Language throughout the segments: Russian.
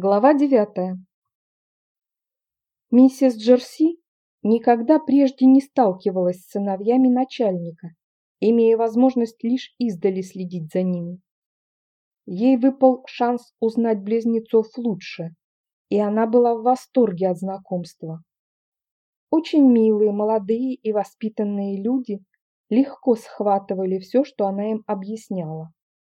Глава девятая. Миссис Джерси никогда прежде не сталкивалась с сыновьями начальника, имея возможность лишь издали следить за ними. Ей выпал шанс узнать близнецов лучше, и она была в восторге от знакомства. Очень милые, молодые и воспитанные люди легко схватывали все, что она им объясняла,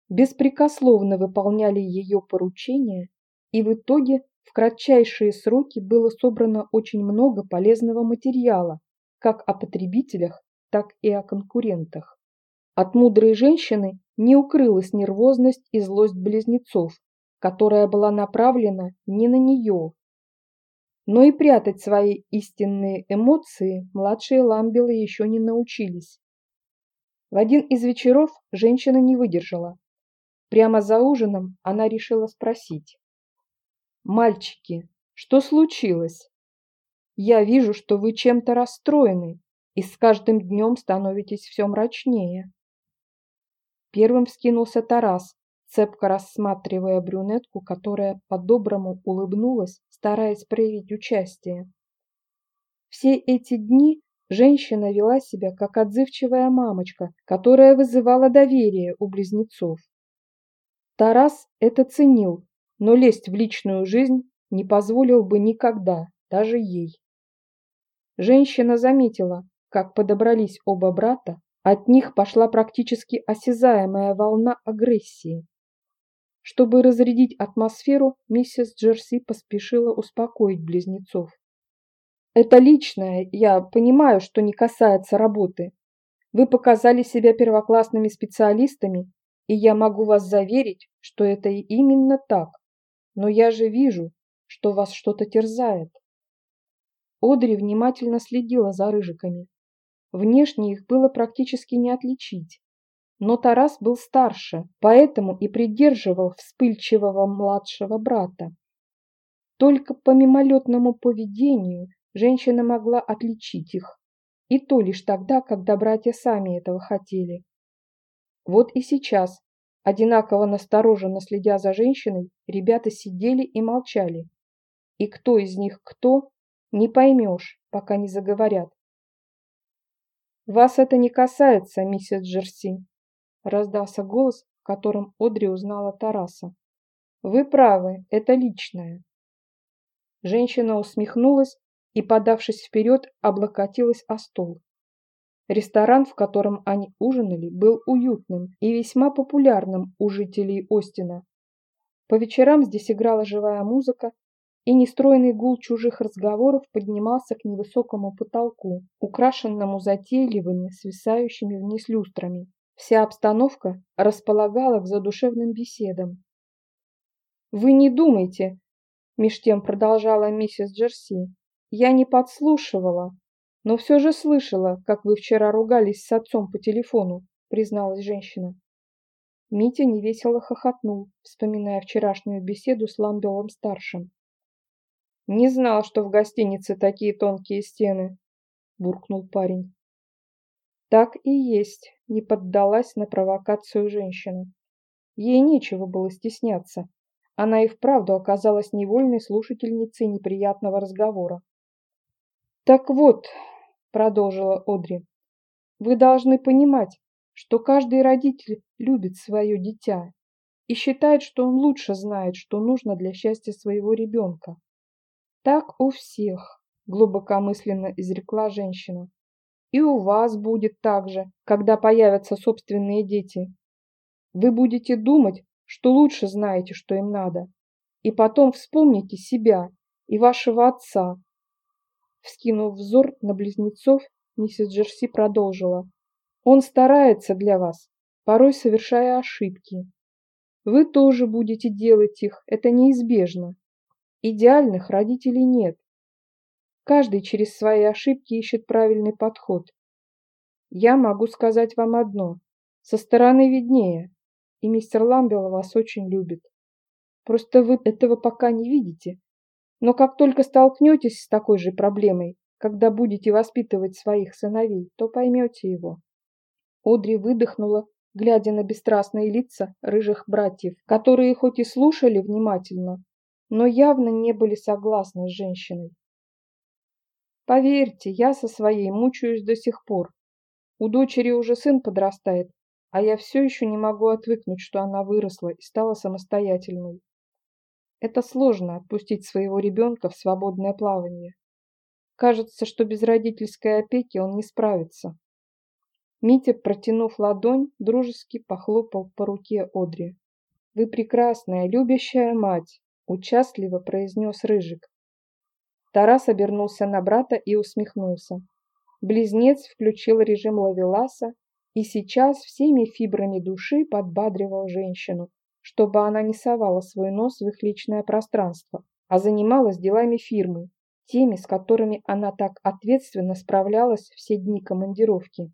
беспрекословно выполняли ее поручения и в итоге в кратчайшие сроки было собрано очень много полезного материала, как о потребителях, так и о конкурентах. От мудрой женщины не укрылась нервозность и злость близнецов, которая была направлена не на нее. Но и прятать свои истинные эмоции младшие ламбелы еще не научились. В один из вечеров женщина не выдержала. Прямо за ужином она решила спросить. Мальчики, что случилось? Я вижу, что вы чем-то расстроены и с каждым днем становитесь все мрачнее. Первым вскинулся Тарас, цепко рассматривая брюнетку, которая по-доброму улыбнулась, стараясь проявить участие. Все эти дни женщина вела себя как отзывчивая мамочка, которая вызывала доверие у близнецов. Тарас это ценил но лезть в личную жизнь не позволил бы никогда, даже ей. Женщина заметила, как подобрались оба брата, от них пошла практически осязаемая волна агрессии. Чтобы разрядить атмосферу, миссис Джерси поспешила успокоить близнецов. «Это личное, я понимаю, что не касается работы. Вы показали себя первоклассными специалистами, и я могу вас заверить, что это именно так. Но я же вижу, что вас что-то терзает. Одри внимательно следила за рыжиками. Внешне их было практически не отличить. Но Тарас был старше, поэтому и придерживал вспыльчивого младшего брата. Только по мимолетному поведению женщина могла отличить их. И то лишь тогда, когда братья сами этого хотели. Вот и сейчас Одинаково настороженно следя за женщиной, ребята сидели и молчали. И кто из них кто, не поймешь, пока не заговорят. «Вас это не касается, миссис Джерси», — раздался голос, в котором Одри узнала Тараса. «Вы правы, это личное». Женщина усмехнулась и, подавшись вперед, облокотилась о стол. Ресторан, в котором они ужинали, был уютным и весьма популярным у жителей Остина. По вечерам здесь играла живая музыка, и нестройный гул чужих разговоров поднимался к невысокому потолку, украшенному затейливыми, свисающими вниз люстрами. Вся обстановка располагала к задушевным беседам. «Вы не думайте», — меж тем продолжала миссис Джерси, — «я не подслушивала, но все же слышала, как вы вчера ругались с отцом по телефону, призналась женщина. Митя невесело хохотнул, вспоминая вчерашнюю беседу с Ламбелом-старшим. «Не знал, что в гостинице такие тонкие стены», — буркнул парень. Так и есть, не поддалась на провокацию женщина. Ей нечего было стесняться. Она и вправду оказалась невольной слушательницей неприятного разговора. «Так вот, продолжила Одри. Вы должны понимать, что каждый родитель любит свое дитя и считает, что он лучше знает, что нужно для счастья своего ребенка. Так у всех, глубокомысленно изрекла женщина. И у вас будет так же, когда появятся собственные дети. Вы будете думать, что лучше знаете, что им надо. И потом вспомните себя и вашего отца, Вскинув взор на близнецов, миссис Джерси продолжила. Он старается для вас, порой совершая ошибки. Вы тоже будете делать их, это неизбежно. Идеальных родителей нет. Каждый через свои ошибки ищет правильный подход. Я могу сказать вам одно. Со стороны виднее, и мистер Ламбел вас очень любит. Просто вы этого пока не видите, но как только столкнетесь с такой же проблемой, когда будете воспитывать своих сыновей, то поймете его. Одри выдохнула, глядя на бесстрастные лица рыжих братьев, которые хоть и слушали внимательно, но явно не были согласны с женщиной. Поверьте, я со своей мучаюсь до сих пор. У дочери уже сын подрастает, а я все еще не могу отвыкнуть, что она выросла и стала самостоятельной. Это сложно отпустить своего ребенка в свободное плавание. Кажется, что без родительской опеки он не справится. Митя, протянув ладонь, дружески похлопал по руке Одри. «Вы прекрасная, любящая мать!» – участливо произнес Рыжик. Тарас обернулся на брата и усмехнулся. Близнец включил режим лавеласа и сейчас всеми фибрами души подбадривал женщину, чтобы она не совала свой нос в их личное пространство, а занималась делами фирмы, теми, с которыми она так ответственно справлялась все дни командировки.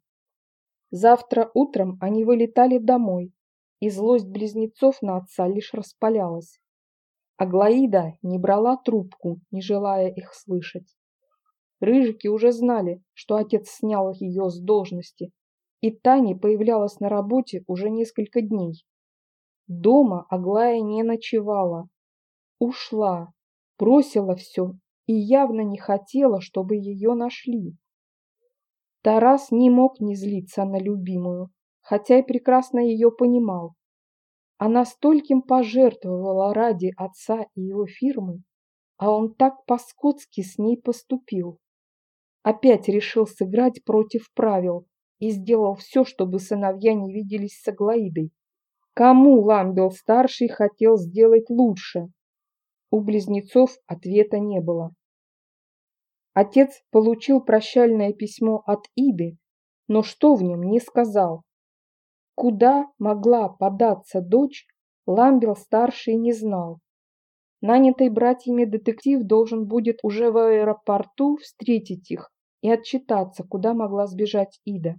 Завтра утром они вылетали домой, и злость близнецов на отца лишь распалялась. Аглаида не брала трубку, не желая их слышать. Рыжики уже знали, что отец снял ее с должности, и Таня появлялась на работе уже несколько дней. Дома Аглая не ночевала. Ушла, бросила все и явно не хотела, чтобы ее нашли. Тарас не мог не злиться на любимую, хотя и прекрасно ее понимал. Она стольким пожертвовала ради отца и его фирмы, а он так по-скотски с ней поступил. Опять решил сыграть против правил, и сделал все, чтобы сыновья не виделись с Аглаидой. Кому Ламбел-старший хотел сделать лучше? У близнецов ответа не было. Отец получил прощальное письмо от Иды, но что в нем не сказал. Куда могла податься дочь, Ламбел-старший не знал. Нанятый братьями детектив должен будет уже в аэропорту встретить их и отчитаться, куда могла сбежать Ида.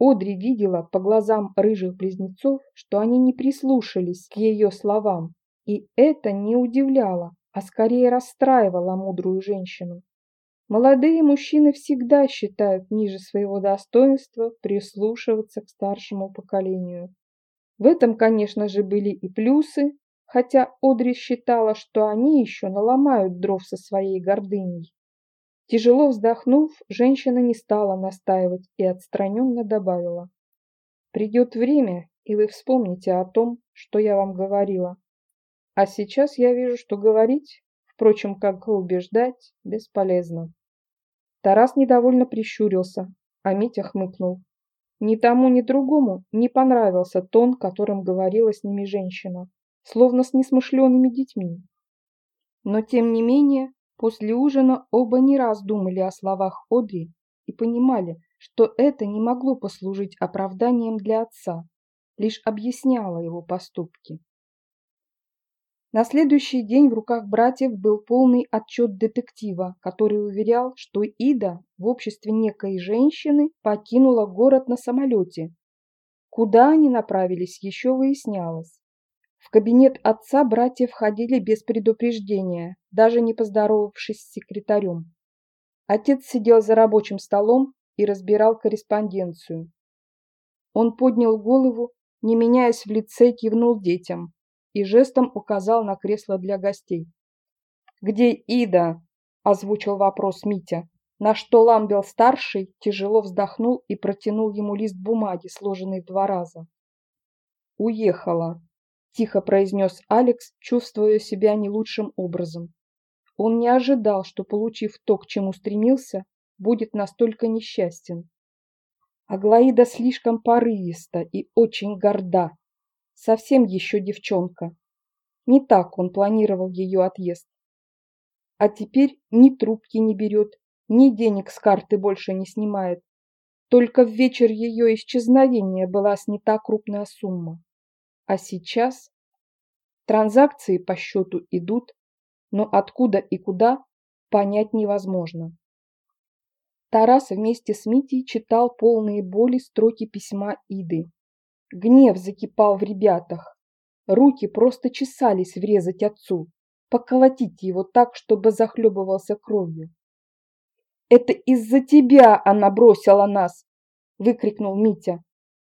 Одри видела по глазам рыжих близнецов, что они не прислушались к ее словам, и это не удивляло, а скорее расстраивало мудрую женщину. Молодые мужчины всегда считают ниже своего достоинства прислушиваться к старшему поколению. В этом, конечно же, были и плюсы, хотя Одри считала, что они еще наломают дров со своей гордыней. Тяжело вздохнув, женщина не стала настаивать и отстраненно добавила. «Придет время, и вы вспомните о том, что я вам говорила. А сейчас я вижу, что говорить, впрочем, как убеждать, бесполезно». Тарас недовольно прищурился, а Митя хмыкнул. Ни тому, ни другому не понравился тон, которым говорила с ними женщина, словно с несмышленными детьми. Но, тем не менее, После ужина оба не раз думали о словах Одри и понимали, что это не могло послужить оправданием для отца, лишь объясняло его поступки. На следующий день в руках братьев был полный отчет детектива, который уверял, что Ида в обществе некой женщины покинула город на самолете. Куда они направились, еще выяснялось. В кабинет отца братья входили без предупреждения, даже не поздоровавшись с секретарем. Отец сидел за рабочим столом и разбирал корреспонденцию. Он поднял голову, не меняясь в лице, кивнул детям и жестом указал на кресло для гостей. «Где Ида?» – озвучил вопрос Митя, на что Ламбел-старший тяжело вздохнул и протянул ему лист бумаги, сложенный два раза. «Уехала», – тихо произнес Алекс, чувствуя себя не лучшим образом. Он не ожидал, что, получив то, к чему стремился, будет настолько несчастен. Аглаида слишком порывиста и очень горда. Совсем еще девчонка. Не так он планировал ее отъезд. А теперь ни трубки не берет, ни денег с карты больше не снимает. Только в вечер ее исчезновения была снята крупная сумма. А сейчас транзакции по счету идут, но откуда и куда понять невозможно. Тарас вместе с Митей читал полные боли строки письма Иды. Гнев закипал в ребятах. Руки просто чесались врезать отцу, поколотить его так, чтобы захлебывался кровью. «Это из-за тебя она бросила нас!» – выкрикнул Митя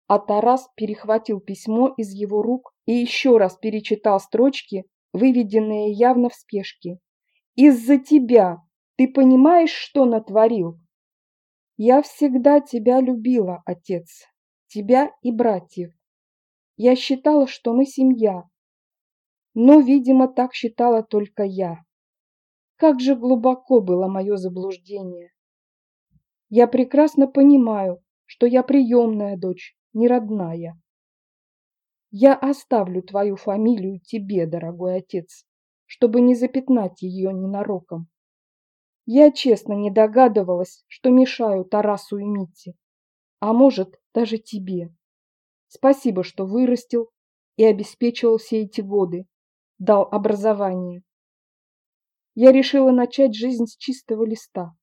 а Тарас перехватил письмо из его рук и еще раз перечитал строчки, выведенные явно в спешке. «Из-за тебя! Ты понимаешь, что натворил?» «Я всегда тебя любила, отец, тебя и братьев. Я считала, что мы семья. Но, видимо, так считала только я. Как же глубоко было мое заблуждение. Я прекрасно понимаю, что я приемная дочь, не родная. Я оставлю твою фамилию тебе, дорогой отец, чтобы не запятнать ее ненароком. Я честно не догадывалась, что мешаю Тарасу и Мите, а может, даже тебе. Спасибо, что вырастил и обеспечил все эти годы, дал образование. Я решила начать жизнь с чистого листа.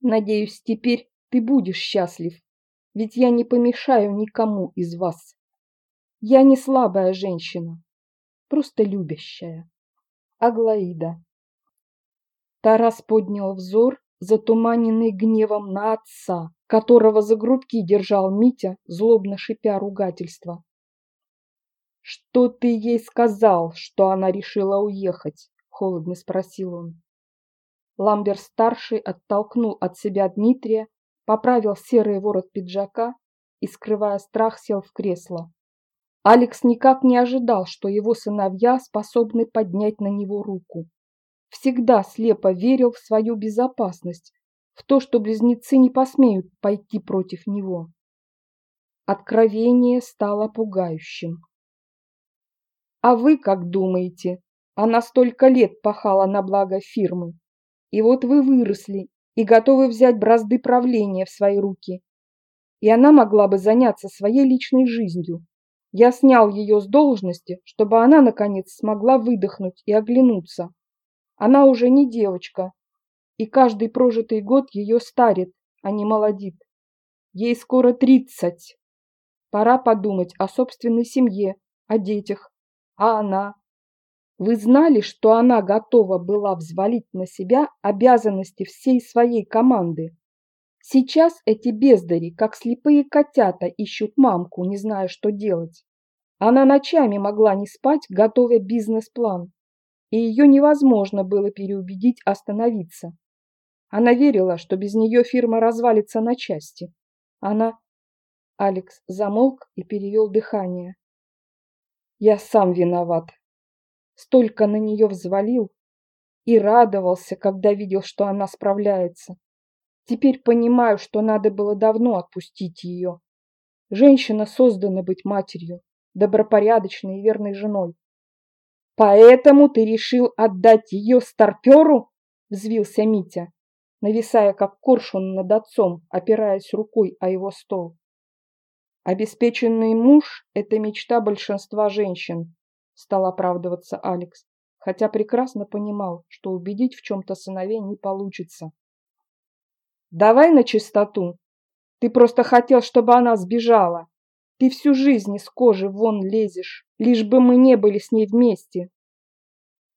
Надеюсь, теперь ты будешь счастлив, ведь я не помешаю никому из вас. Я не слабая женщина, просто любящая. Аглаида. Тарас поднял взор, затуманенный гневом на отца, которого за грудки держал Митя, злобно шипя ругательства. «Что ты ей сказал, что она решила уехать?» — холодно спросил он. Ламбер-старший оттолкнул от себя Дмитрия, поправил серый ворот пиджака и, скрывая страх, сел в кресло. Алекс никак не ожидал, что его сыновья способны поднять на него руку. Всегда слепо верил в свою безопасность, в то, что близнецы не посмеют пойти против него. Откровение стало пугающим. «А вы как думаете? Она столько лет пахала на благо фирмы. И вот вы выросли и готовы взять бразды правления в свои руки. И она могла бы заняться своей личной жизнью, я снял ее с должности, чтобы она, наконец, смогла выдохнуть и оглянуться. Она уже не девочка, и каждый прожитый год ее старит, а не молодит. Ей скоро тридцать. Пора подумать о собственной семье, о детях. А она? Вы знали, что она готова была взвалить на себя обязанности всей своей команды? Сейчас эти бездари, как слепые котята, ищут мамку, не зная, что делать. Она ночами могла не спать, готовя бизнес-план, и ее невозможно было переубедить остановиться. Она верила, что без нее фирма развалится на части. Она... Алекс замолк и перевел дыхание. Я сам виноват. Столько на нее взвалил и радовался, когда видел, что она справляется. Теперь понимаю, что надо было давно отпустить ее. Женщина создана быть матерью, добропорядочной и верной женой. «Поэтому ты решил отдать ее старперу?» – взвился Митя, нависая как коршун над отцом, опираясь рукой о его стол. «Обеспеченный муж – это мечта большинства женщин», – стал оправдываться Алекс, хотя прекрасно понимал, что убедить в чем-то сыновей не получится. Давай на чистоту. Ты просто хотел, чтобы она сбежала. Ты всю жизнь из кожи вон лезешь, лишь бы мы не были с ней вместе.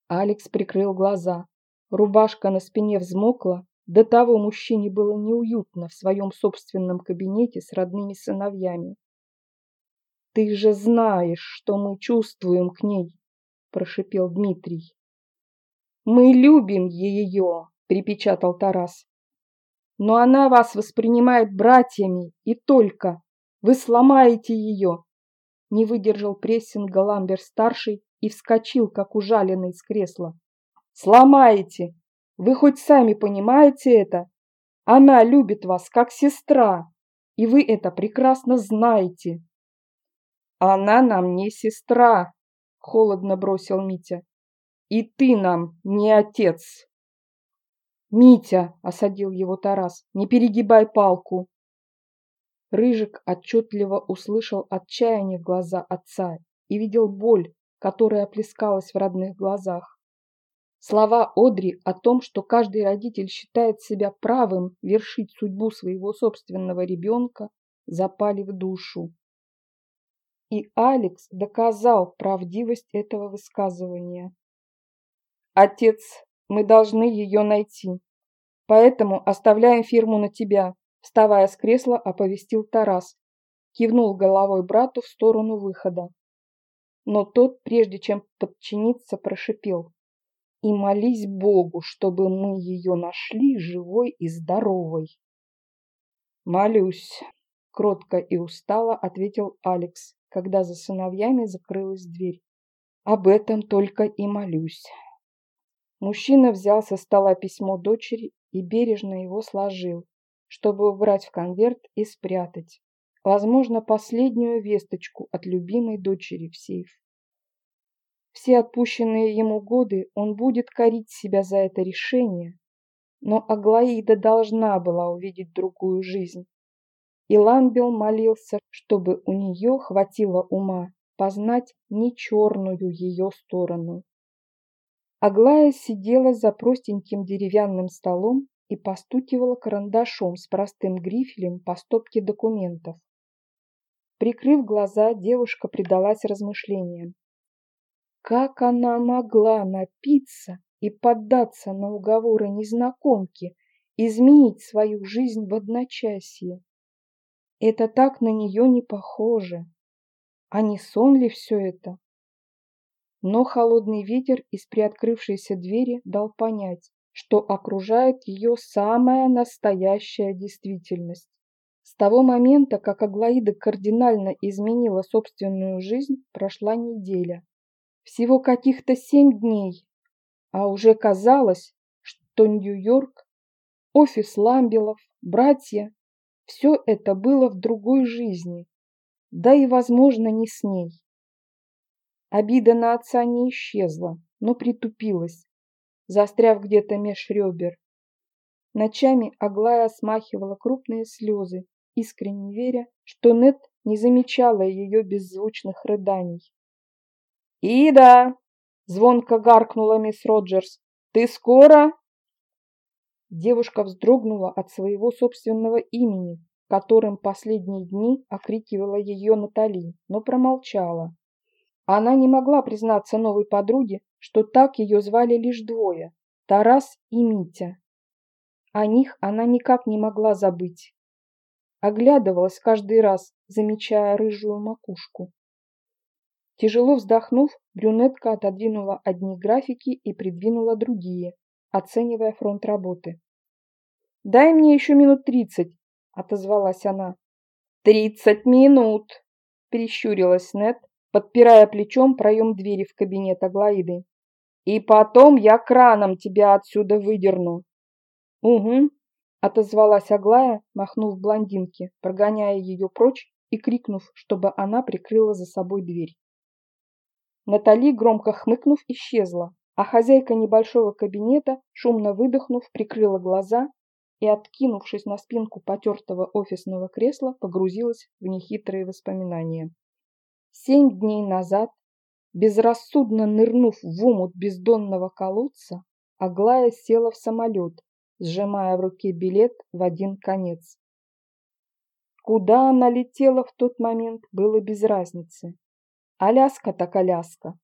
Алекс прикрыл глаза. Рубашка на спине взмокла. До того мужчине было неуютно в своем собственном кабинете с родными сыновьями. «Ты же знаешь, что мы чувствуем к ней», – прошипел Дмитрий. «Мы любим ее», – припечатал Тарас но она вас воспринимает братьями и только. Вы сломаете ее. Не выдержал прессинга Ламбер-старший и вскочил, как ужаленный из кресла. Сломаете! Вы хоть сами понимаете это? Она любит вас, как сестра, и вы это прекрасно знаете. Она нам не сестра, холодно бросил Митя. И ты нам не отец. «Митя!» – осадил его Тарас. «Не перегибай палку!» Рыжик отчетливо услышал отчаяние в глаза отца и видел боль, которая плескалась в родных глазах. Слова Одри о том, что каждый родитель считает себя правым вершить судьбу своего собственного ребенка, запали в душу. И Алекс доказал правдивость этого высказывания. «Отец мы должны ее найти. Поэтому оставляем фирму на тебя», – вставая с кресла, оповестил Тарас. Кивнул головой брату в сторону выхода. но тот, прежде чем подчиниться, прошипел. «И молись Богу, чтобы мы ее нашли живой и здоровой». «Молюсь», — кротко и устало ответил Алекс, когда за сыновьями закрылась дверь. «Об этом только и молюсь». Мужчина взял со стола письмо дочери и бережно его сложил, чтобы убрать в конверт и спрятать. Возможно, последнюю весточку от любимой дочери в сейф. Все отпущенные ему годы он будет корить себя за это решение, но Аглаида должна была увидеть другую жизнь. И Ламбел молился, чтобы у нее хватило ума познать не черную ее сторону. Аглая сидела за простеньким деревянным столом и постукивала карандашом с простым грифелем по стопке документов. Прикрыв глаза, девушка предалась размышлениям. Как она могла напиться и поддаться на уговоры незнакомки, изменить свою жизнь в одночасье? Это так на нее не похоже. А не сон ли все это? Но холодный ветер из приоткрывшейся двери дал понять, что окружает ее самая настоящая действительность. С того момента, как Аглаида кардинально изменила собственную жизнь, прошла неделя. Всего каких-то семь дней, а уже казалось, что Нью-Йорк, офис Ламбелов, братья – все это было в другой жизни, да и, возможно, не с ней. Обида на отца не исчезла, но притупилась, застряв где-то меж ребер. Ночами Аглая смахивала крупные слезы, искренне веря, что Нет не замечала ее беззвучных рыданий. «Ида!» — звонко гаркнула мисс Роджерс. «Ты скоро?» Девушка вздрогнула от своего собственного имени, которым последние дни окрикивала ее Натали, но промолчала. Она не могла признаться новой подруге, что так ее звали лишь двое – Тарас и Митя. О них она никак не могла забыть. Оглядывалась каждый раз, замечая рыжую макушку. Тяжело вздохнув, брюнетка отодвинула одни графики и придвинула другие, оценивая фронт работы. «Дай мне еще минут тридцать», — отозвалась она. «Тридцать минут!» — прищурилась Нет, подпирая плечом проем двери в кабинет Аглаиды. «И потом я краном тебя отсюда выдерну». «Угу», — отозвалась Аглая, махнув блондинке, прогоняя ее прочь и крикнув, чтобы она прикрыла за собой дверь. Натали, громко хмыкнув, исчезла, а хозяйка небольшого кабинета, шумно выдохнув, прикрыла глаза и, откинувшись на спинку потертого офисного кресла, погрузилась в нехитрые воспоминания. Семь дней назад, безрассудно нырнув в омут бездонного колодца, Аглая села в самолет, сжимая в руке билет в один конец. Куда она летела в тот момент, было без разницы. Аляска так Аляска.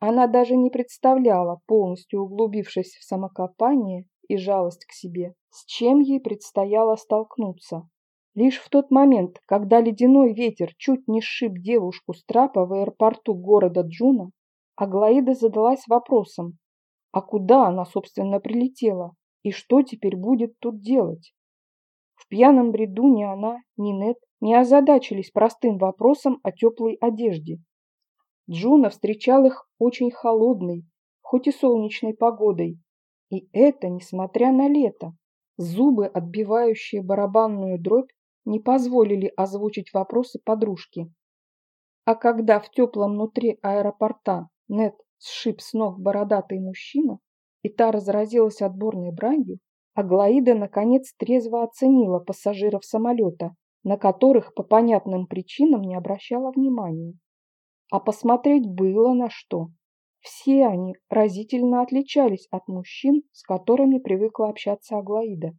Она даже не представляла, полностью углубившись в самокопание и жалость к себе, с чем ей предстояло столкнуться. Лишь в тот момент, когда ледяной ветер чуть не сшиб девушку с трапа в аэропорту города Джуна, Аглаида задалась вопросом, а куда она, собственно, прилетела и что теперь будет тут делать? В пьяном бреду ни она, ни Нет не озадачились простым вопросом о теплой одежде Джуна встречал их очень холодной, хоть и солнечной погодой. И это несмотря на лето. Зубы, отбивающие барабанную дробь, не позволили озвучить вопросы подружки. А когда в теплом внутри аэропорта Нет сшиб с ног бородатый мужчина, и та разразилась отборной бранью, Аглаида наконец трезво оценила пассажиров самолета, на которых по понятным причинам не обращала внимания. А посмотреть было на что. Все они разительно отличались от мужчин, с которыми привыкла общаться Аглаида.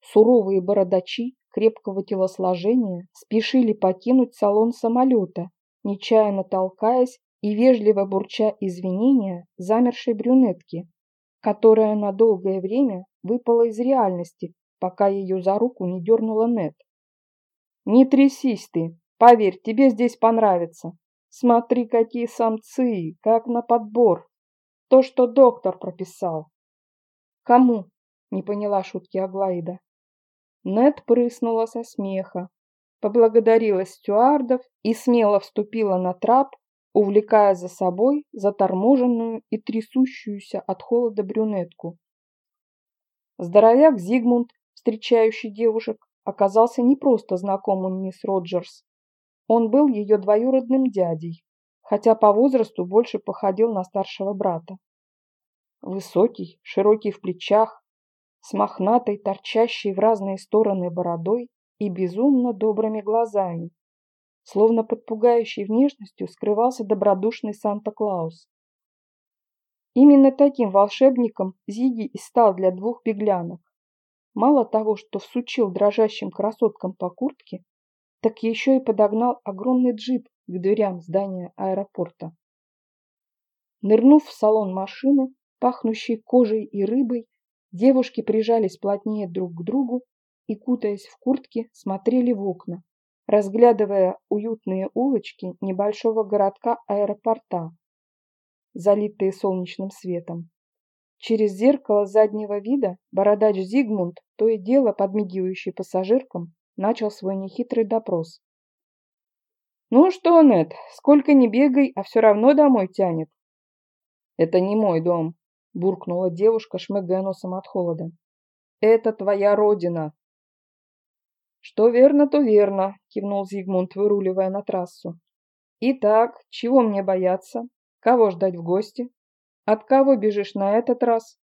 Суровые бородачи крепкого телосложения спешили покинуть салон самолета, нечаянно толкаясь и вежливо бурча извинения замершей брюнетки, которая на долгое время выпала из реальности, пока ее за руку не дернула Нет. «Не трясись ты, поверь, тебе здесь понравится. Смотри, какие самцы, как на подбор. То, что доктор прописал. Кому? Не поняла шутки Аглаида. Нет прыснула со смеха, поблагодарила стюардов и смело вступила на трап, увлекая за собой заторможенную и трясущуюся от холода брюнетку. Здоровяк Зигмунд, встречающий девушек, оказался не просто знакомым мисс Роджерс. Он был ее двоюродным дядей, хотя по возрасту больше походил на старшего брата. Высокий, широкий в плечах, с мохнатой, торчащей в разные стороны бородой и безумно добрыми глазами. Словно под пугающей внешностью скрывался добродушный Санта-Клаус. Именно таким волшебником Зиги и стал для двух беглянок. Мало того, что всучил дрожащим красоткам по куртке, так еще и подогнал огромный джип к дверям здания аэропорта. Нырнув в салон машины, пахнущей кожей и рыбой, девушки прижались плотнее друг к другу и, кутаясь в куртки, смотрели в окна, разглядывая уютные улочки небольшого городка аэропорта, залитые солнечным светом. Через зеркало заднего вида бородач Зигмунд, то и дело подмигивающий пассажиркам, начал свой нехитрый допрос. «Ну что, Нет, сколько ни бегай, а все равно домой тянет». «Это не мой дом», — буркнула девушка, шмыгая носом от холода. «Это твоя родина». «Что верно, то верно», — кивнул Зигмунд, выруливая на трассу. «Итак, чего мне бояться? Кого ждать в гости? От кого бежишь на этот раз?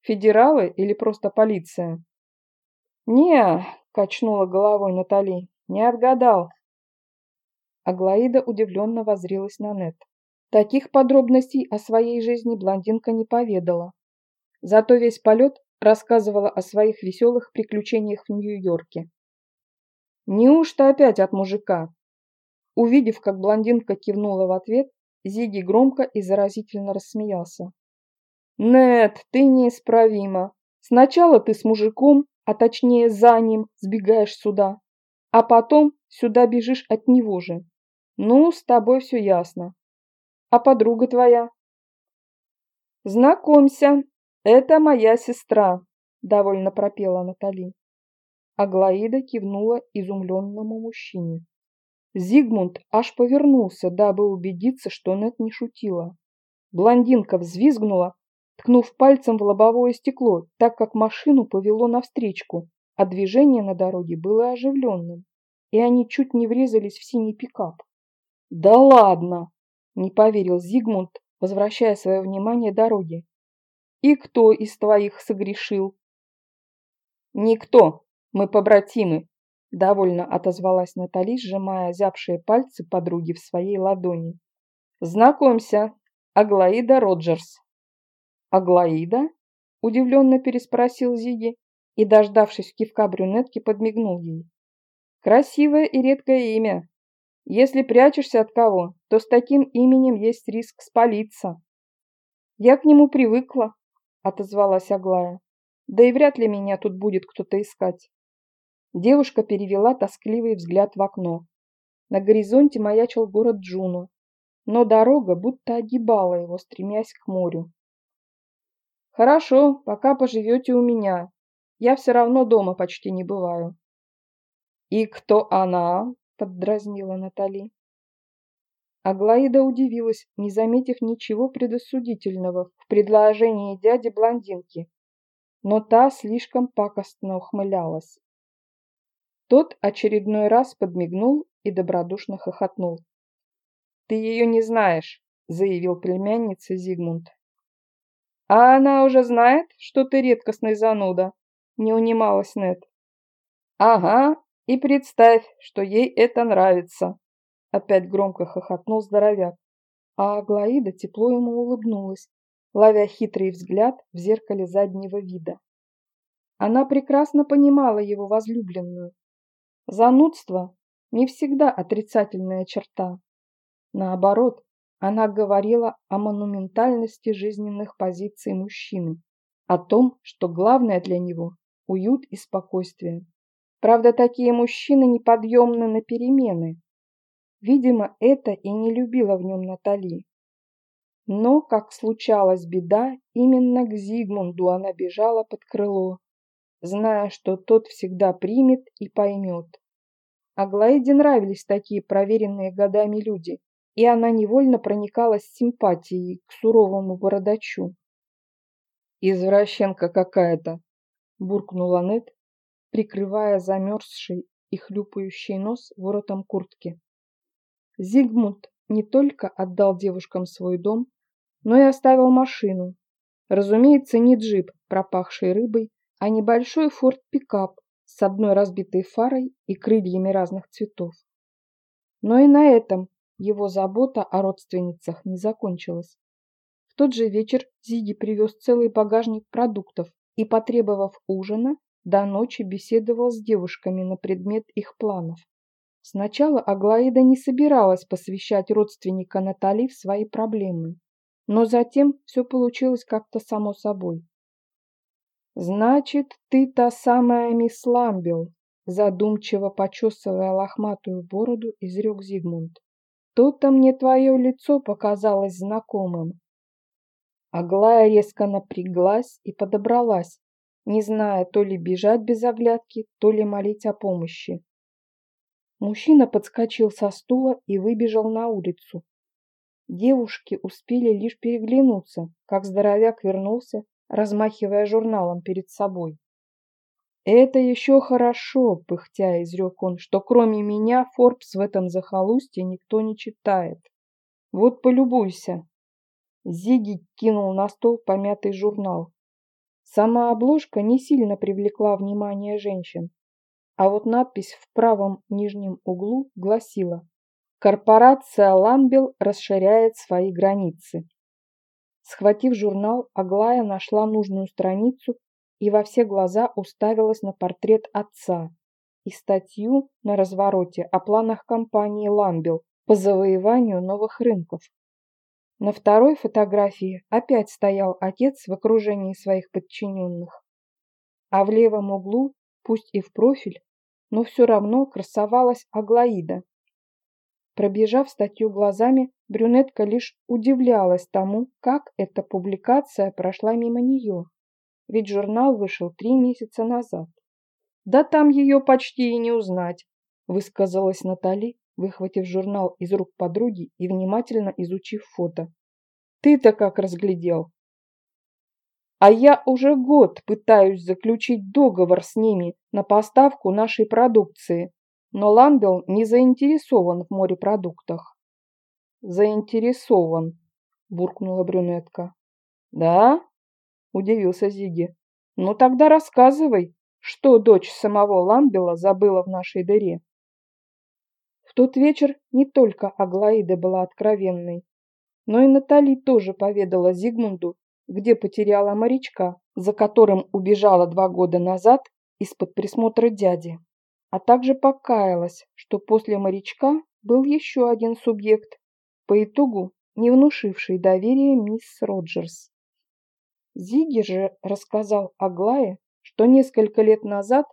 Федералы или просто полиция?» «Не, качнула головой Натали. Не отгадал. Аглаида удивленно возрилась на Нет. Таких подробностей о своей жизни блондинка не поведала. Зато весь полет рассказывала о своих веселых приключениях в Нью-Йорке. Неужто опять от мужика? Увидев, как блондинка кивнула в ответ, Зиги громко и заразительно рассмеялся. «Нет, ты неисправима. Сначала ты с мужиком, а точнее за ним сбегаешь сюда, а потом сюда бежишь от него же. Ну, с тобой все ясно. А подруга твоя? Знакомься, это моя сестра, довольно пропела Натали. Аглаида кивнула изумленному мужчине. Зигмунд аж повернулся, дабы убедиться, что Нет не шутила. Блондинка взвизгнула, ткнув пальцем в лобовое стекло, так как машину повело навстречку, а движение на дороге было оживленным, и они чуть не врезались в синий пикап. «Да ладно!» – не поверил Зигмунд, возвращая свое внимание дороге. «И кто из твоих согрешил?» «Никто, мы побратимы», – довольно отозвалась Натали, сжимая зябшие пальцы подруги в своей ладони. «Знакомься, Аглаида Роджерс». «Аглаида?» – удивленно переспросил Зиги и, дождавшись кивка брюнетки, подмигнул ей. «Красивое и редкое имя. Если прячешься от кого, то с таким именем есть риск спалиться». «Я к нему привыкла», – отозвалась Аглая. «Да и вряд ли меня тут будет кто-то искать». Девушка перевела тоскливый взгляд в окно. На горизонте маячил город Джуно, но дорога будто огибала его, стремясь к морю. Хорошо, пока поживете у меня. Я все равно дома почти не бываю. И кто она? Поддразнила Натали. Аглаида удивилась, не заметив ничего предосудительного в предложении дяди блондинки, но та слишком пакостно ухмылялась. Тот очередной раз подмигнул и добродушно хохотнул. «Ты ее не знаешь», — заявил племянница Зигмунд. «А она уже знает, что ты редкостный зануда?» — не унималась Нет. «Ага, и представь, что ей это нравится!» Опять громко хохотнул здоровяк, а Аглаида тепло ему улыбнулась, ловя хитрый взгляд в зеркале заднего вида. Она прекрасно понимала его возлюбленную. Занудство не всегда отрицательная черта. Наоборот, она говорила о монументальности жизненных позиций мужчины, о том, что главное для него – уют и спокойствие. Правда, такие мужчины неподъемны на перемены. видимо, это и не любила в нем Натали. Но, как случалась беда, именно к Зигмунду она бежала под крыло, зная, что тот всегда примет и поймет. Аглаиде нравились такие проверенные годами люди, и она невольно проникалась симпатией к суровому бородачу. «Извращенка какая-то!» – буркнула Нет, прикрывая замерзший и хлюпающий нос воротом куртки. Зигмунд не только отдал девушкам свой дом, но и оставил машину. Разумеется, не джип, пропахший рыбой, а небольшой форт-пикап с одной разбитой фарой и крыльями разных цветов. Но и на этом его забота о родственницах не закончилась. В тот же вечер Зиги привез целый багажник продуктов и, потребовав ужина, до ночи беседовал с девушками на предмет их планов. Сначала Аглаида не собиралась посвящать родственника Натали в свои проблемы, но затем все получилось как-то само собой. «Значит, ты та самая мисс Ламбел», задумчиво почесывая лохматую бороду, изрек Зигмунд. «То-то мне твое лицо показалось знакомым». Аглая резко напряглась и подобралась, не зная то ли бежать без оглядки, то ли молить о помощи. Мужчина подскочил со стула и выбежал на улицу. Девушки успели лишь переглянуться, как здоровяк вернулся размахивая журналом перед собой. «Это еще хорошо», — пыхтя изрек он, «что кроме меня Форбс в этом захолустье никто не читает. Вот полюбуйся». Зиги кинул на стол помятый журнал. Сама обложка не сильно привлекла внимание женщин, а вот надпись в правом нижнем углу гласила «Корпорация Ламбел расширяет свои границы». Схватив журнал, Аглая нашла нужную страницу и во все глаза уставилась на портрет отца и статью на развороте о планах компании «Ламбел» по завоеванию новых рынков. На второй фотографии опять стоял отец в окружении своих подчиненных. А в левом углу, пусть и в профиль, но все равно красовалась Аглаида. Пробежав статью глазами, брюнетка лишь удивлялась тому, как эта публикация прошла мимо нее. Ведь журнал вышел три месяца назад. «Да там ее почти и не узнать», – высказалась Натали, выхватив журнал из рук подруги и внимательно изучив фото. «Ты-то как разглядел?» «А я уже год пытаюсь заключить договор с ними на поставку нашей продукции, но Ламбел не заинтересован в морепродуктах. «Заинтересован», – буркнула брюнетка. «Да?» – удивился Зиги. «Ну тогда рассказывай, что дочь самого Ламбела забыла в нашей дыре». В тот вечер не только Аглаида была откровенной, но и Натали тоже поведала Зигмунду, где потеряла морячка, за которым убежала два года назад из-под присмотра дяди, а также покаялась, что после морячка был еще один субъект, по итогу не внушивший доверия мисс Роджерс. Зиги же рассказал Аглае, что несколько лет назад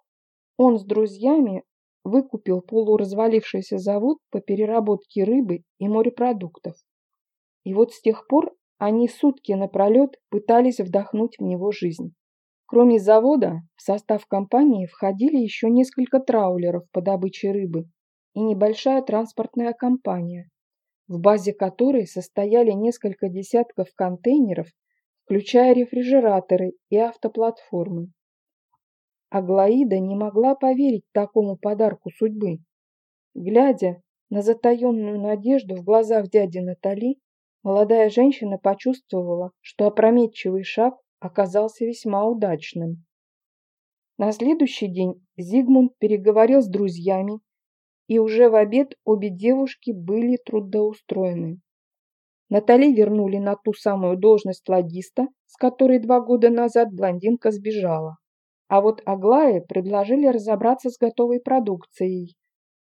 он с друзьями выкупил полуразвалившийся завод по переработке рыбы и морепродуктов. И вот с тех пор они сутки напролет пытались вдохнуть в него жизнь. Кроме завода, в состав компании входили еще несколько траулеров по добыче рыбы и небольшая транспортная компания, в базе которой состояли несколько десятков контейнеров, включая рефрижераторы и автоплатформы. Аглаида не могла поверить такому подарку судьбы. Глядя на затаенную надежду в глазах дяди Натали, молодая женщина почувствовала, что опрометчивый шаг оказался весьма удачным. На следующий день Зигмунд переговорил с друзьями и уже в обед обе девушки были трудоустроены. Натали вернули на ту самую должность логиста, с которой два года назад блондинка сбежала. А вот Аглае предложили разобраться с готовой продукцией,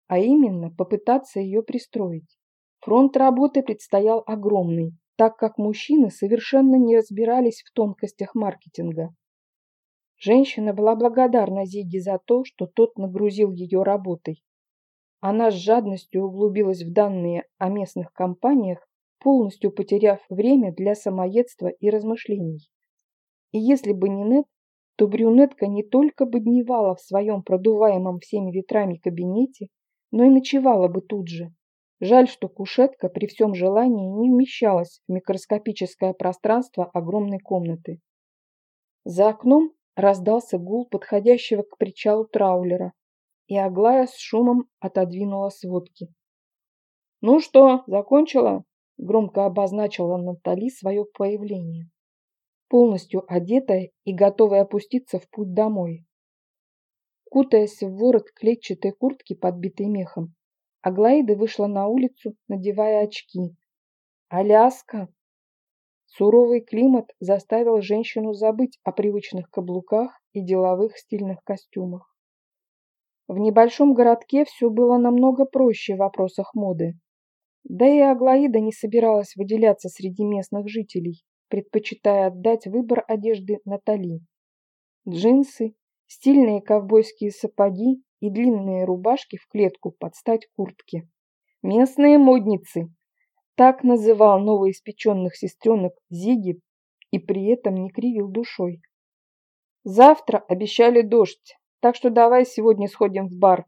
а именно попытаться ее пристроить. Фронт работы предстоял огромный, так как мужчины совершенно не разбирались в тонкостях маркетинга. Женщина была благодарна Зиге за то, что тот нагрузил ее работой. Она с жадностью углубилась в данные о местных компаниях, полностью потеряв время для самоедства и размышлений. И если бы не Нет, то брюнетка не только бы дневала в своем продуваемом всеми ветрами кабинете, но и ночевала бы тут же. Жаль, что кушетка при всем желании не вмещалась в микроскопическое пространство огромной комнаты. За окном раздался гул подходящего к причалу траулера, и Аглая с шумом отодвинула сводки. «Ну что, закончила?» – громко обозначила Натали свое появление полностью одетая и готовая опуститься в путь домой. Кутаясь в ворот клетчатой куртки, подбитой мехом, Аглаида вышла на улицу, надевая очки. Аляска! Суровый климат заставил женщину забыть о привычных каблуках и деловых стильных костюмах. В небольшом городке все было намного проще в вопросах моды. Да и Аглаида не собиралась выделяться среди местных жителей предпочитая отдать выбор одежды Натали. Джинсы, стильные ковбойские сапоги и длинные рубашки в клетку под стать куртке. Местные модницы. Так называл новоиспеченных сестренок Зиги и при этом не кривил душой. Завтра обещали дождь, так что давай сегодня сходим в бар.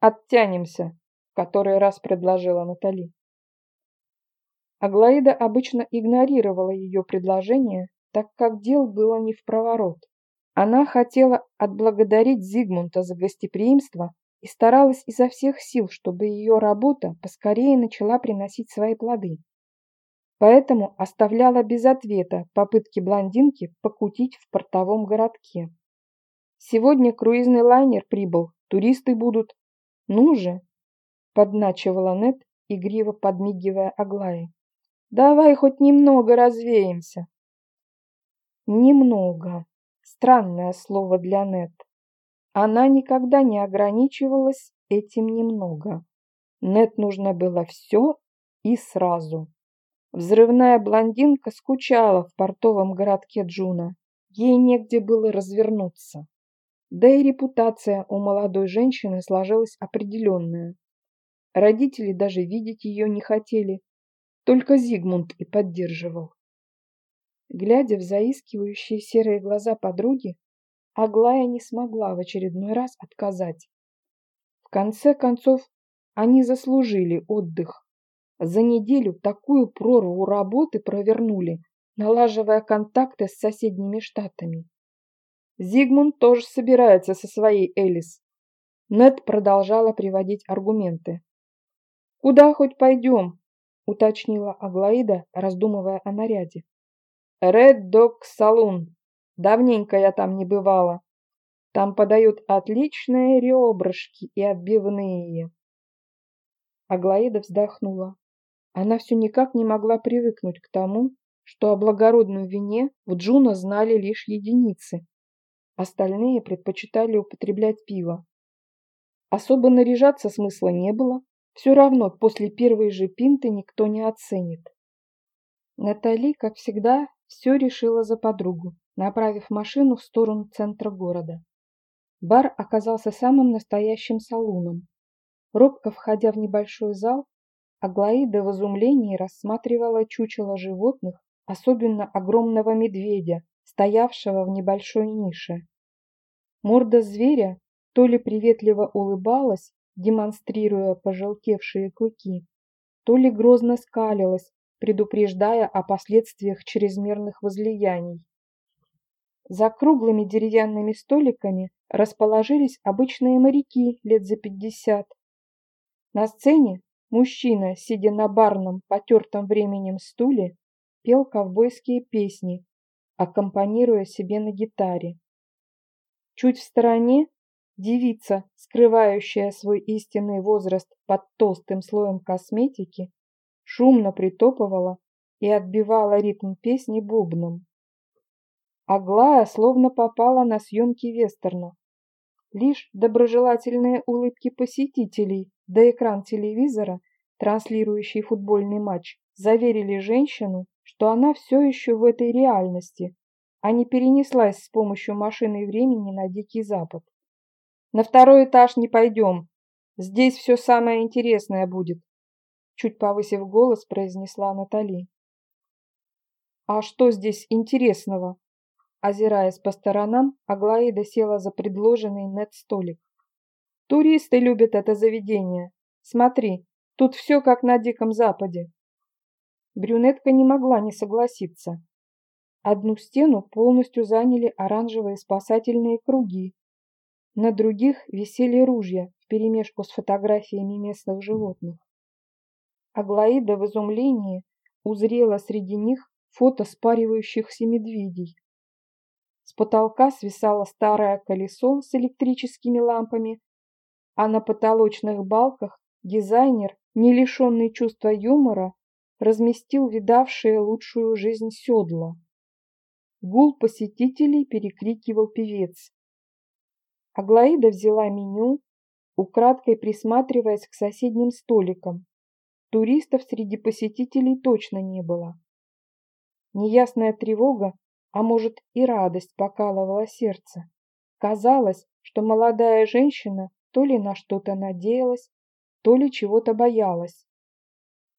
Оттянемся, который раз предложила Натали. Аглаида обычно игнорировала ее предложение, так как дел было не в проворот. Она хотела отблагодарить Зигмунта за гостеприимство и старалась изо всех сил, чтобы ее работа поскорее начала приносить свои плоды. Поэтому оставляла без ответа попытки блондинки покутить в портовом городке. «Сегодня круизный лайнер прибыл, туристы будут. Ну же!» – подначивала Нет, игриво подмигивая Аглае. Давай хоть немного развеемся. Немного. Странное слово для Нет. Она никогда не ограничивалась этим немного. Нет нужно было все и сразу. Взрывная блондинка скучала в портовом городке Джуна. Ей негде было развернуться. Да и репутация у молодой женщины сложилась определенная. Родители даже видеть ее не хотели, только Зигмунд и поддерживал. Глядя в заискивающие серые глаза подруги, Аглая не смогла в очередной раз отказать. В конце концов, они заслужили отдых. За неделю такую прорву работы провернули, налаживая контакты с соседними штатами. Зигмунд тоже собирается со своей Элис. Нед продолжала приводить аргументы. «Куда хоть пойдем? — уточнила Аглаида, раздумывая о наряде. «Ред Дог Салун. Давненько я там не бывала. Там подают отличные ребрышки и отбивные». Аглаида вздохнула. Она все никак не могла привыкнуть к тому, что о благородном вине в Джуна знали лишь единицы. Остальные предпочитали употреблять пиво. Особо наряжаться смысла не было, все равно после первой же пинты никто не оценит. Натали, как всегда, все решила за подругу, направив машину в сторону центра города. Бар оказался самым настоящим салуном. Робко входя в небольшой зал, Аглаида в изумлении рассматривала чучело животных, особенно огромного медведя, стоявшего в небольшой нише. Морда зверя то ли приветливо улыбалась, демонстрируя пожелтевшие клыки, то ли грозно скалилась, предупреждая о последствиях чрезмерных возлияний. За круглыми деревянными столиками расположились обычные моряки лет за пятьдесят. На сцене мужчина, сидя на барном, потертом временем стуле, пел ковбойские песни, аккомпанируя себе на гитаре. Чуть в стороне Девица, скрывающая свой истинный возраст под толстым слоем косметики, шумно притопывала и отбивала ритм песни бубном. Аглая словно попала на съемки вестерна. Лишь доброжелательные улыбки посетителей да экран телевизора, транслирующий футбольный матч, заверили женщину, что она все еще в этой реальности, а не перенеслась с помощью машины времени на Дикий Запад. На второй этаж не пойдем. Здесь все самое интересное будет, чуть повысив голос, произнесла Натали. А что здесь интересного? Озираясь по сторонам, Аглаида села за предложенный нет-столик. Туристы любят это заведение. Смотри, тут все как на Диком Западе. Брюнетка не могла не согласиться. Одну стену полностью заняли оранжевые спасательные круги. На других висели ружья вперемешку с фотографиями местных животных. Аглаида в изумлении узрела среди них фото спаривающихся медведей. С потолка свисало старое колесо с электрическими лампами, а на потолочных балках дизайнер, не лишенный чувства юмора, разместил видавшие лучшую жизнь седла. Гул посетителей перекрикивал певец. Аглаида взяла меню, украдкой присматриваясь к соседним столикам. Туристов среди посетителей точно не было. Неясная тревога, а может и радость покалывала сердце. Казалось, что молодая женщина то ли на что-то надеялась, то ли чего-то боялась.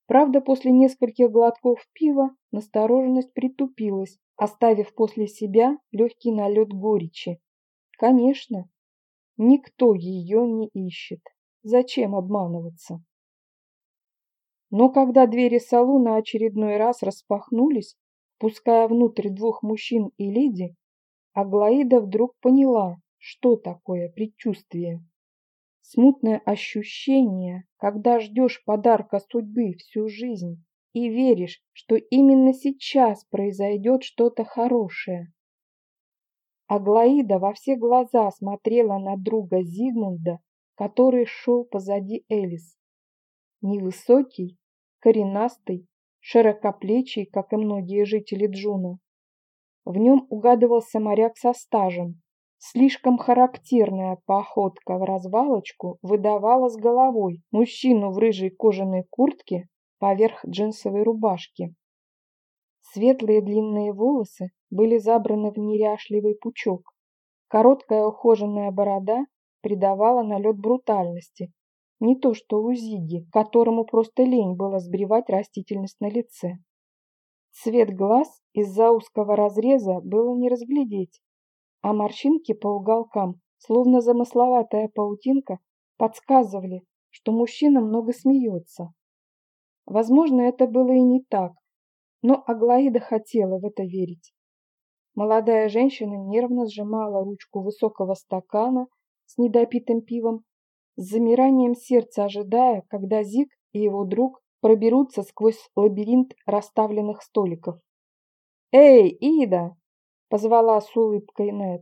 Правда, после нескольких глотков пива настороженность притупилась, оставив после себя легкий налет горечи. Конечно, никто ее не ищет. Зачем обманываться? Но когда двери салона очередной раз распахнулись, пуская внутрь двух мужчин и леди, Аглаида вдруг поняла, что такое предчувствие. Смутное ощущение, когда ждешь подарка судьбы всю жизнь и веришь, что именно сейчас произойдет что-то хорошее. Аглаида во все глаза смотрела на друга Зигмунда, который шел позади Элис. Невысокий, коренастый, широкоплечий, как и многие жители Джуна. В нем угадывался моряк со стажем. Слишком характерная походка в развалочку выдавала с головой мужчину в рыжей кожаной куртке поверх джинсовой рубашки. Светлые длинные волосы были забраны в неряшливый пучок. Короткая ухоженная борода придавала налет брутальности, не то что у Зиги, которому просто лень было сбривать растительность на лице. Цвет глаз из-за узкого разреза было не разглядеть, а морщинки по уголкам, словно замысловатая паутинка, подсказывали, что мужчина много смеется. Возможно, это было и не так, но Аглаида хотела в это верить. Молодая женщина нервно сжимала ручку высокого стакана с недопитым пивом с замиранием сердца ожидая, когда Зик и его друг проберутся сквозь лабиринт расставленных столиков. «Эй, Ида!» – позвала с улыбкой Нет.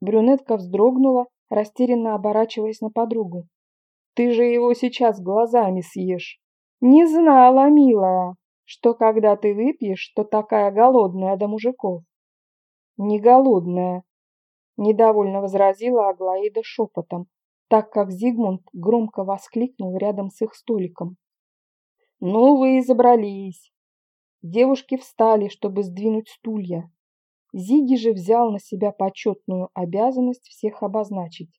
Брюнетка вздрогнула, растерянно оборачиваясь на подругу. «Ты же его сейчас глазами съешь!» «Не знала, милая, что когда ты выпьешь, то такая голодная до мужиков!» «Не голодная!» – недовольно возразила Аглаида шепотом, так как Зигмунд громко воскликнул рядом с их столиком. «Ну вы и забрались!» Девушки встали, чтобы сдвинуть стулья. Зиги же взял на себя почетную обязанность всех обозначить.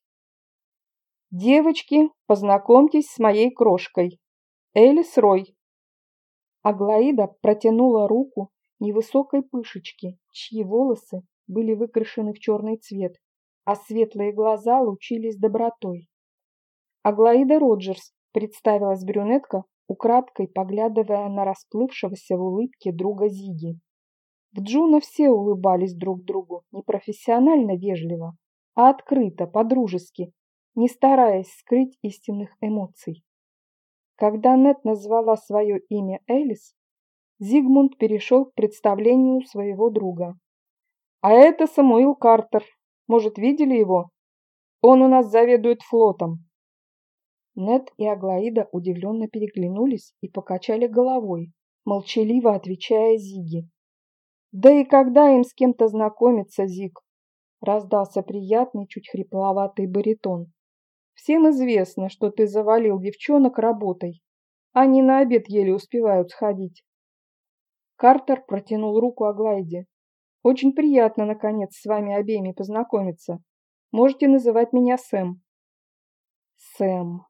«Девочки, познакомьтесь с моей крошкой. Элис Рой». Аглаида протянула руку невысокой пышечки, чьи волосы были выкрашены в черный цвет а светлые глаза лучились добротой. Аглаида Роджерс представилась брюнетка, украдкой поглядывая на расплывшегося в улыбке друга Зиги. В Джуна все улыбались друг другу, не профессионально вежливо, а открыто, по-дружески, не стараясь скрыть истинных эмоций. Когда Нет назвала свое имя Элис, Зигмунд перешел к представлению своего друга. «А это Самуил Картер, может, видели его? Он у нас заведует флотом». Нет и Аглаида удивленно переглянулись и покачали головой, молчаливо отвечая Зиге. «Да и когда им с кем-то знакомиться, Зиг?» раздался приятный, чуть хрипловатый баритон. «Всем известно, что ты завалил девчонок работой. Они на обед еле успевают сходить». Картер протянул руку Аглайде. Очень приятно, наконец, с вами обеими познакомиться. Можете называть меня Сэм». «Сэм»,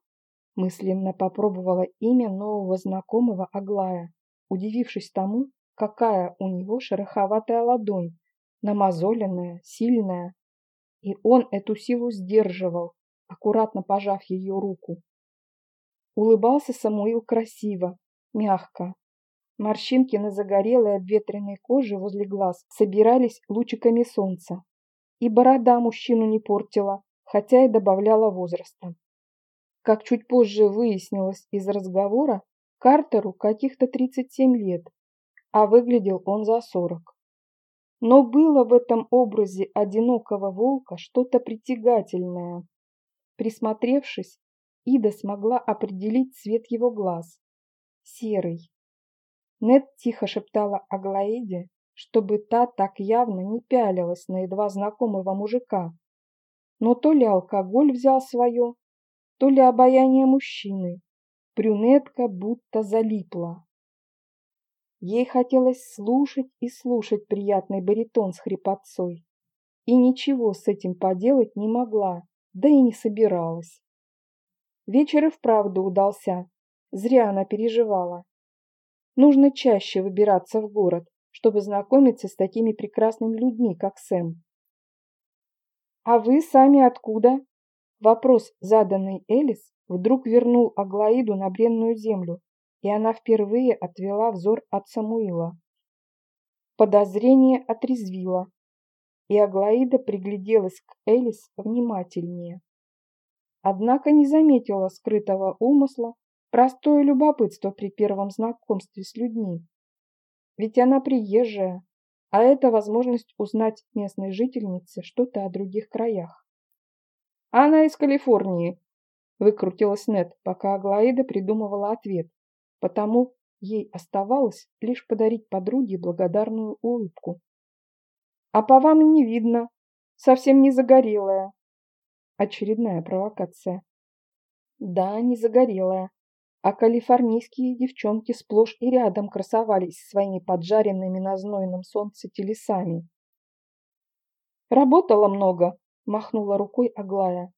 Мысленно попробовала имя нового знакомого Аглая, удивившись тому, какая у него шероховатая ладонь, намазоленная, сильная. И он эту силу сдерживал, аккуратно пожав ее руку. Улыбался Самуил красиво, мягко. Морщинки на загорелой обветренной коже возле глаз собирались лучиками солнца. И борода мужчину не портила, хотя и добавляла возраста. Как чуть позже выяснилось из разговора, Картеру каких-то 37 лет, а выглядел он за 40. Но было в этом образе одинокого волка что-то притягательное. Присмотревшись, Ида смогла определить цвет его глаз. Серый. Нед тихо шептала Аглаиде, чтобы та так явно не пялилась на едва знакомого мужика. Но то ли алкоголь взял свое, то ли обаяние мужчины. Брюнетка будто залипла. Ей хотелось слушать и слушать приятный баритон с хрипотцой. И ничего с этим поделать не могла, да и не собиралась. Вечер и вправду удался. Зря она переживала. Нужно чаще выбираться в город, чтобы знакомиться с такими прекрасными людьми, как Сэм. «А вы сами откуда?» Вопрос, заданный Элис, вдруг вернул Аглаиду на бренную землю, и она впервые отвела взор от Самуила. Подозрение отрезвило, и Аглаида пригляделась к Элис внимательнее. Однако не заметила скрытого умысла, простое любопытство при первом знакомстве с людьми. Ведь она приезжая, а это возможность узнать местной жительнице что-то о других краях. «Она из Калифорнии», – выкрутилась Нет, пока Аглаида придумывала ответ, потому ей оставалось лишь подарить подруге благодарную улыбку. «А по вам не видно, совсем не загорелая». Очередная провокация. Да, не загорелая, а калифорнийские девчонки сплошь и рядом красовались своими поджаренными на знойном солнце телесами. «Работала много», – махнула рукой Аглая.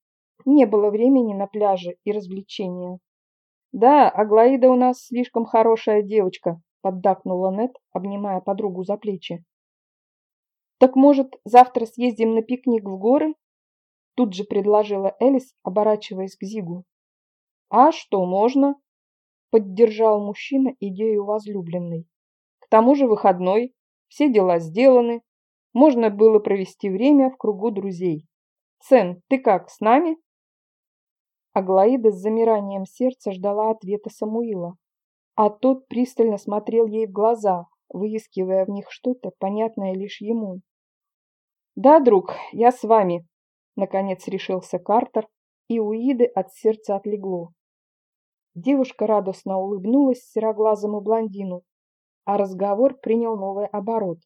«Не было времени на пляже и развлечения». «Да, Аглаида у нас слишком хорошая девочка», – поддакнула Нет, обнимая подругу за плечи. «Так, может, завтра съездим на пикник в горы?» Тут же предложила Элис, оборачиваясь к Зигу. «А что, можно?» Поддержал мужчина идею возлюбленной. К тому же выходной, все дела сделаны, можно было провести время в кругу друзей. Сен, ты как, с нами? Аглаида с замиранием сердца ждала ответа Самуила, а тот пристально смотрел ей в глаза, выискивая в них что-то, понятное лишь ему. «Да, друг, я с вами», — наконец решился Картер, и у Иды от сердца отлегло. Девушка радостно улыбнулась сероглазому блондину, а разговор принял новый оборот.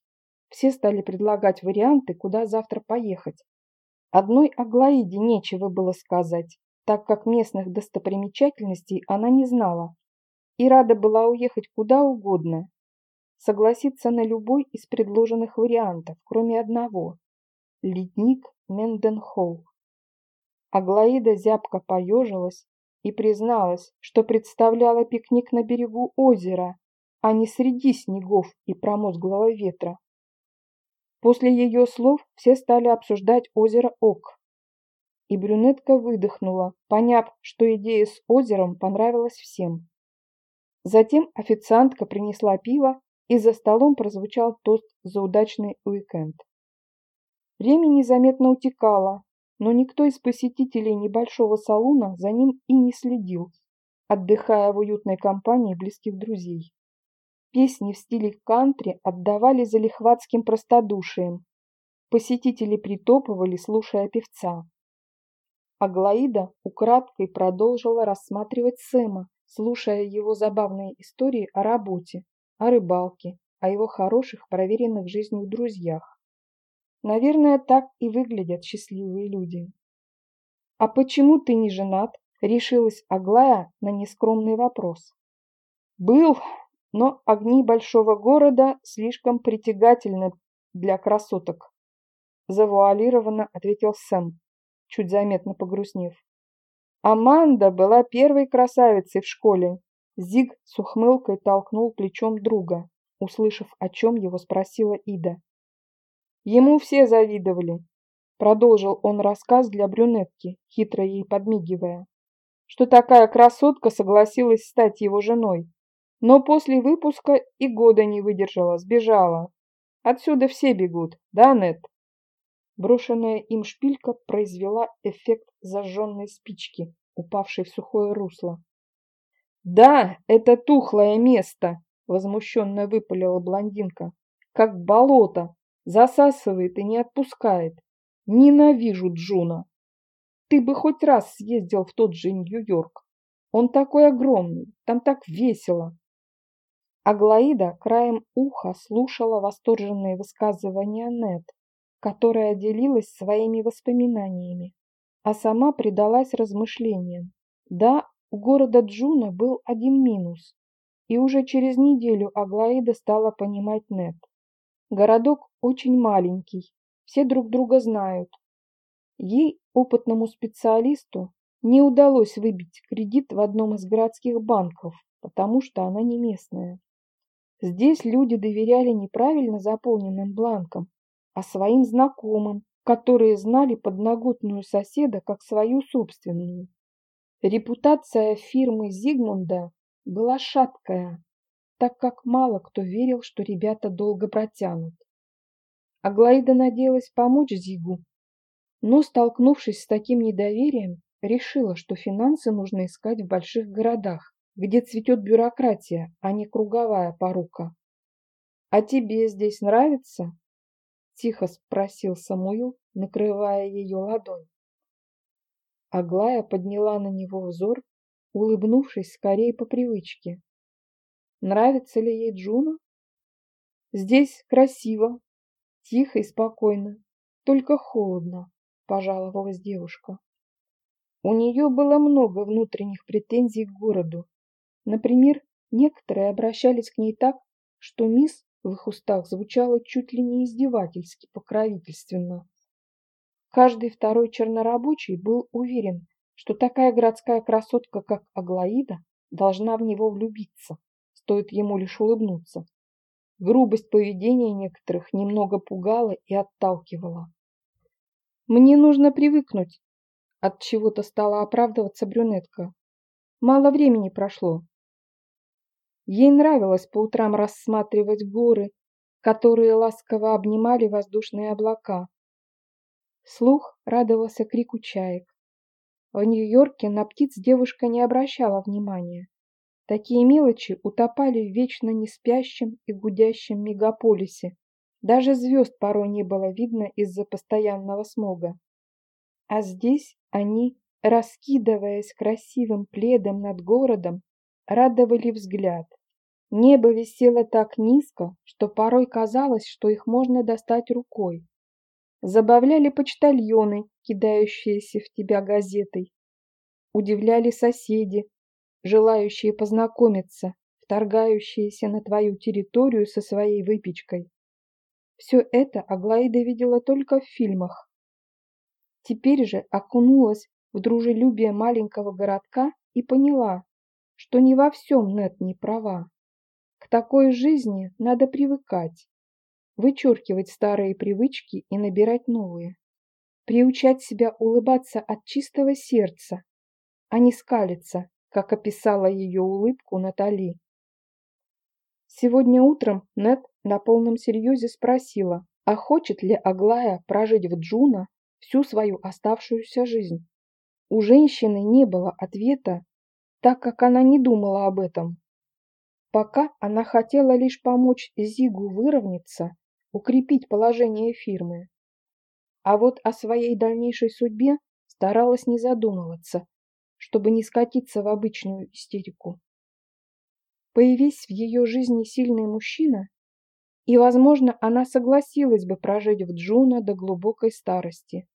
Все стали предлагать варианты, куда завтра поехать. Одной Аглаиде нечего было сказать, так как местных достопримечательностей она не знала и рада была уехать куда угодно, согласиться на любой из предложенных вариантов, кроме одного – ледник Менденхолл. Аглаида зябко поежилась и призналась, что представляла пикник на берегу озера, а не среди снегов и промозглого ветра. После ее слов все стали обсуждать озеро Ок. И брюнетка выдохнула, поняв, что идея с озером понравилась всем. Затем официантка принесла пиво, и за столом прозвучал тост за удачный уикенд. Время незаметно утекало, но никто из посетителей небольшого салуна за ним и не следил, отдыхая в уютной компании близких друзей. Песни в стиле кантри отдавали залихватским простодушием. Посетители притопывали, слушая певца. Аглаида украдкой продолжила рассматривать Сэма, слушая его забавные истории о работе, о рыбалке, о его хороших, проверенных жизнью друзьях. Наверное, так и выглядят счастливые люди. «А почему ты не женат?» – решилась Аглая на нескромный вопрос. «Был, но огни большого города слишком притягательны для красоток», – завуалированно ответил Сэм, чуть заметно погрустнев. Аманда была первой красавицей в школе. Зиг с ухмылкой толкнул плечом друга, услышав, о чем его спросила Ида. Ему все завидовали. Продолжил он рассказ для брюнетки, хитро ей подмигивая, что такая красотка согласилась стать его женой. Но после выпуска и года не выдержала, сбежала. Отсюда все бегут, да, Нет? Брошенная им шпилька произвела эффект зажженной спички, упавшей в сухое русло. «Да, это тухлое место!» — возмущенно выпалила блондинка. «Как болото! Засасывает и не отпускает. Ненавижу Джуна! Ты бы хоть раз съездил в тот же Нью-Йорк. Он такой огромный, там так весело!» Аглаида краем уха слушала восторженные высказывания Нет, которая делилась своими воспоминаниями, а сама предалась размышлениям. Да, у города Джуна был один минус, и уже через неделю Аглаида стала понимать Нет. Городок очень маленький, все друг друга знают. Ей, опытному специалисту, не удалось выбить кредит в одном из городских банков, потому что она не местная. Здесь люди доверяли неправильно заполненным бланкам, а своим знакомым, которые знали подноготную соседа как свою собственную. Репутация фирмы Зигмунда была шаткая, так как мало кто верил, что ребята долго протянут. Аглаида надеялась помочь Зигу, но, столкнувшись с таким недоверием, решила, что финансы нужно искать в больших городах, где цветет бюрократия, а не круговая порука. «А тебе здесь нравится?» Тихо спросил Самуил, накрывая ее ладонь. Аглая подняла на него взор, улыбнувшись скорее по привычке. Нравится ли ей Джуна? Здесь красиво, тихо и спокойно, только холодно, пожаловалась девушка. У нее было много внутренних претензий к городу. Например, некоторые обращались к ней так, что мисс в их устах звучало чуть ли не издевательски покровительственно. Каждый второй чернорабочий был уверен, что такая городская красотка, как Аглаида, должна в него влюбиться, стоит ему лишь улыбнуться. Грубость поведения некоторых немного пугала и отталкивала. «Мне нужно привыкнуть», — от чего-то стала оправдываться брюнетка. «Мало времени прошло, Ей нравилось по утрам рассматривать горы, которые ласково обнимали воздушные облака. Слух радовался крику чаек. В Нью-Йорке на птиц девушка не обращала внимания. Такие мелочи утопали в вечно неспящем и гудящем мегаполисе. Даже звезд порой не было видно из-за постоянного смога. А здесь они, раскидываясь красивым пледом над городом, радовали взгляд. Небо висело так низко, что порой казалось, что их можно достать рукой. Забавляли почтальоны, кидающиеся в тебя газетой. Удивляли соседи, желающие познакомиться, вторгающиеся на твою территорию со своей выпечкой. Все это Аглаида видела только в фильмах. Теперь же окунулась в дружелюбие маленького городка и поняла, что не во всем Нет не права. К такой жизни надо привыкать, вычеркивать старые привычки и набирать новые, приучать себя улыбаться от чистого сердца, а не скалиться, как описала ее улыбку Натали. Сегодня утром Нет на полном серьезе спросила, а хочет ли Аглая прожить в Джуна всю свою оставшуюся жизнь. У женщины не было ответа, так как она не думала об этом. Пока она хотела лишь помочь Зигу выровняться, укрепить положение фирмы. А вот о своей дальнейшей судьбе старалась не задумываться, чтобы не скатиться в обычную истерику. Появись в ее жизни сильный мужчина, и, возможно, она согласилась бы прожить в Джуна до глубокой старости.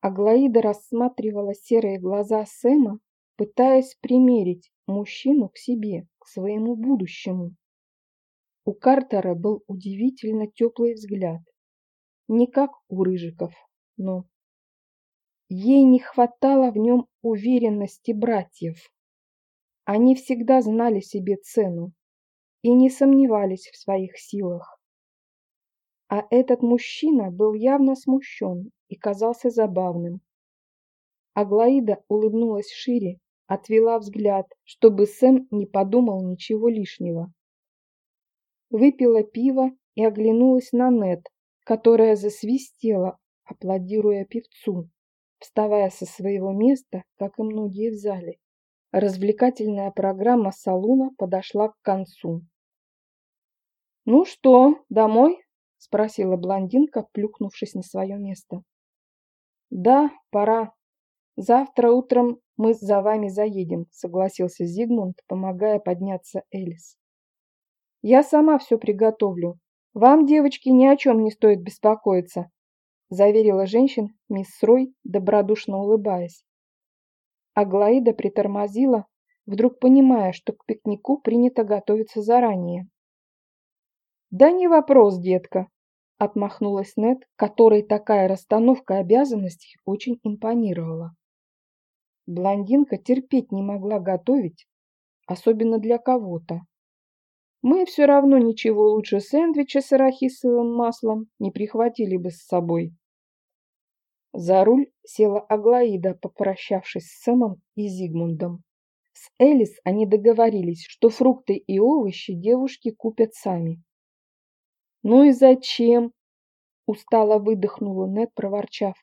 Аглаида рассматривала серые глаза Сэма пытаясь примерить мужчину к себе, к своему будущему. У Картера был удивительно теплый взгляд. Не как у Рыжиков, но... ей не хватало в нем уверенности братьев. Они всегда знали себе цену и не сомневались в своих силах. А этот мужчина был явно смущен и казался забавным. Аглаида улыбнулась шире, отвела взгляд, чтобы Сэм не подумал ничего лишнего. Выпила пиво и оглянулась на Нет, которая засвистела, аплодируя певцу, вставая со своего места, как и многие в зале. Развлекательная программа салуна подошла к концу. «Ну что, домой?» – спросила блондинка, плюхнувшись на свое место. «Да, пора. Завтра утром мы за вами заедем», – согласился Зигмунд, помогая подняться Элис. «Я сама все приготовлю. Вам, девочки, ни о чем не стоит беспокоиться», – заверила женщин мисс Рой, добродушно улыбаясь. Аглаида притормозила, вдруг понимая, что к пикнику принято готовиться заранее. «Да не вопрос, детка», — отмахнулась Нет, которой такая расстановка обязанностей очень импонировала. Блондинка терпеть не могла готовить, особенно для кого-то. Мы все равно ничего лучше сэндвича с арахисовым маслом не прихватили бы с собой. За руль села Аглаида, попрощавшись с Сэмом и Зигмундом. С Элис они договорились, что фрукты и овощи девушки купят сами. «Ну и зачем?» – устало выдохнула Нет, проворчав.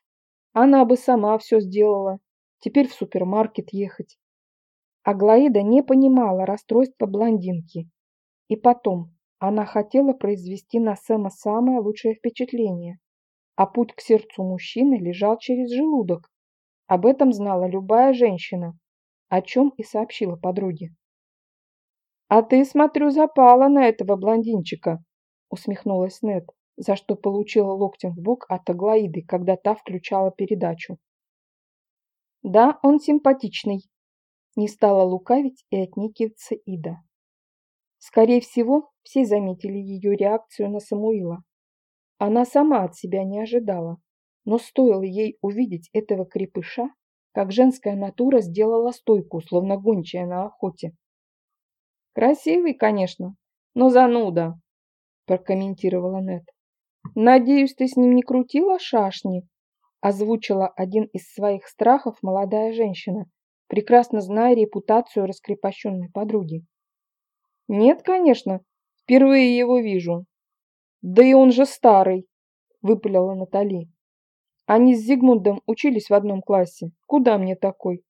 «Она бы сама все сделала. Теперь в супермаркет ехать». Аглаида не понимала расстройства блондинки. И потом, она хотела произвести на Сэма самое лучшее впечатление а путь к сердцу мужчины лежал через желудок. Об этом знала любая женщина, о чем и сообщила подруге. «А ты, смотрю, запала на этого блондинчика», — усмехнулась Нет, за что получила локтем в бок от Аглаиды, когда та включала передачу. «Да, он симпатичный», — не стала лукавить и отнекиваться Ида. Скорее всего, все заметили ее реакцию на Самуила. Она сама от себя не ожидала, но стоило ей увидеть этого крепыша, как женская натура сделала стойку, словно гончая на охоте. «Красивый, конечно, но зануда», – прокомментировала Нет. «Надеюсь, ты с ним не крутила шашни?» – озвучила один из своих страхов молодая женщина, прекрасно зная репутацию раскрепощенной подруги. «Нет, конечно, впервые его вижу, «Да и он же старый!» – выпалила Натали. «Они с Зигмундом учились в одном классе. Куда мне такой?»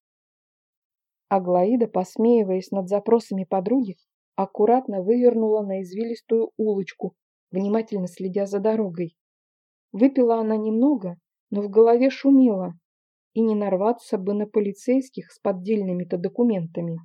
Аглаида, посмеиваясь над запросами подруги, аккуратно вывернула на извилистую улочку, внимательно следя за дорогой. Выпила она немного, но в голове шумело, и не нарваться бы на полицейских с поддельными-то документами.